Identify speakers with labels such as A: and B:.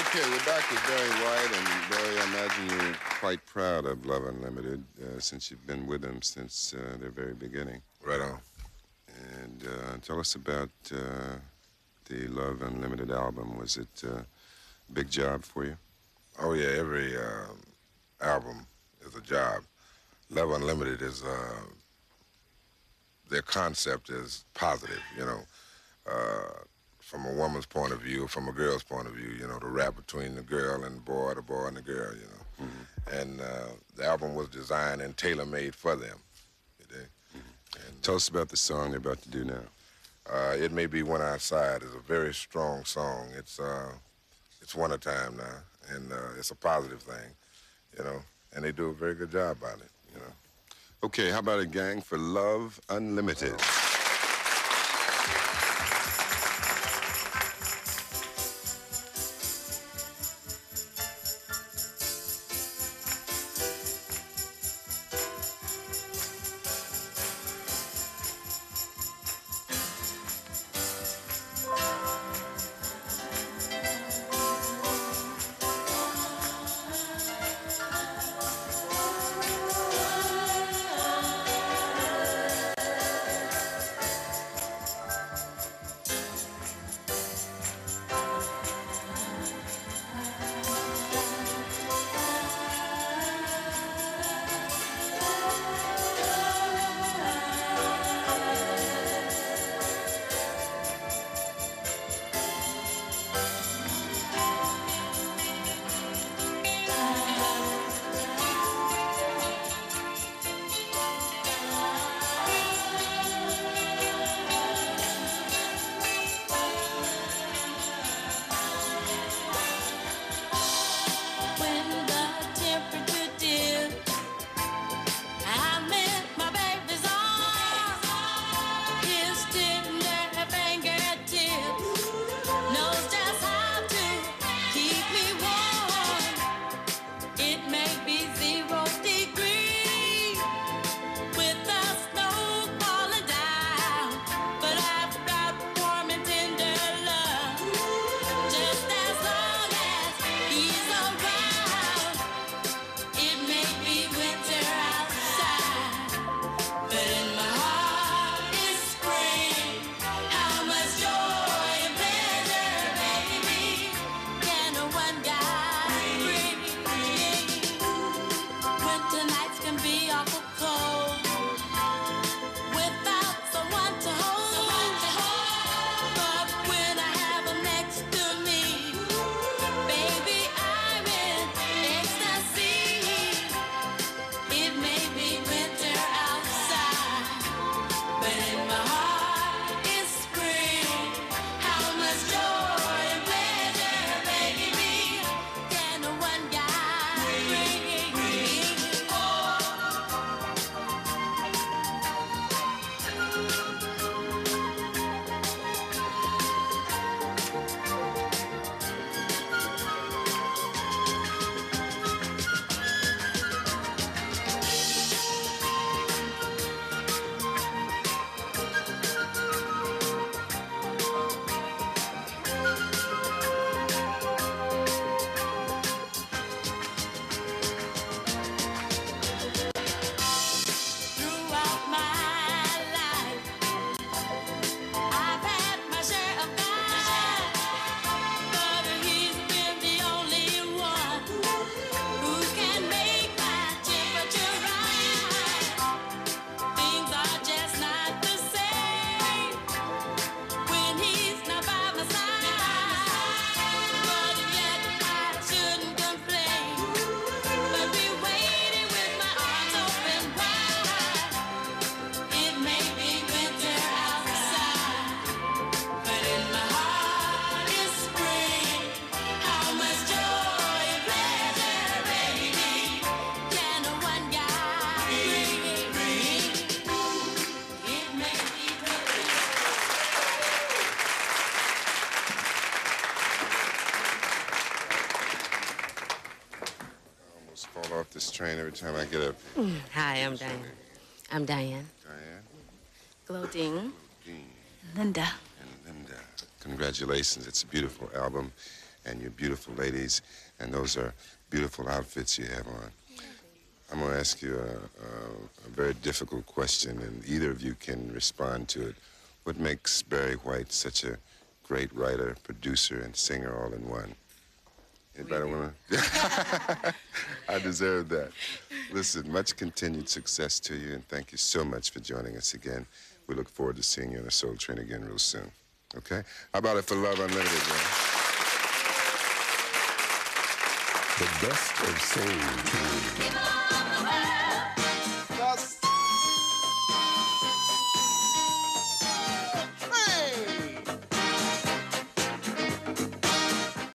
A: Okay, we're back with Barry White, and Barry, I imagine you're quite proud of Love Unlimited uh, since you've been with them since uh, their very beginning.
B: Right on.
A: And uh, tell us about uh, the Love Unlimited album. Was it uh, a big job for you?
B: Oh yeah, every um, album is a job. Love Unlimited is uh, their concept is positive. You know, uh, from a woman's point of view, from a girl's point of view. You know, the rap between the girl and the boy, the boy and the girl. You know, and uh, the album was designed and tailor made for them. You dig?
A: Tell us about the song they're about to do now.
B: Uh, it may be one outside is a very strong song. It's uh, it's wintertime now, and uh, it's a positive thing, you know. And they do a very good job on it, you know.
A: Okay, how about a gang for Love Unlimited? Train every time I get up. Mm.
C: Hi, I'm Diane. I'm Diane.
A: Diane, Glodean.
D: Linda.
A: and Linda. Congratulations. It's a beautiful album.
E: and you're beautiful ladies, and those are beautiful outfits you have on. I'm going to ask you a, a, a very difficult question, and either of you can respond to it. What makes Barry White such a great writer, producer, and singer all in one? Anybody want to? I deserve that. Listen, much continued success to you, and thank you so much for joining us again. We look forward to seeing you on the Soul Train again real soon. Okay? How about it for Love Unlimited, man?
D: The best of soul train.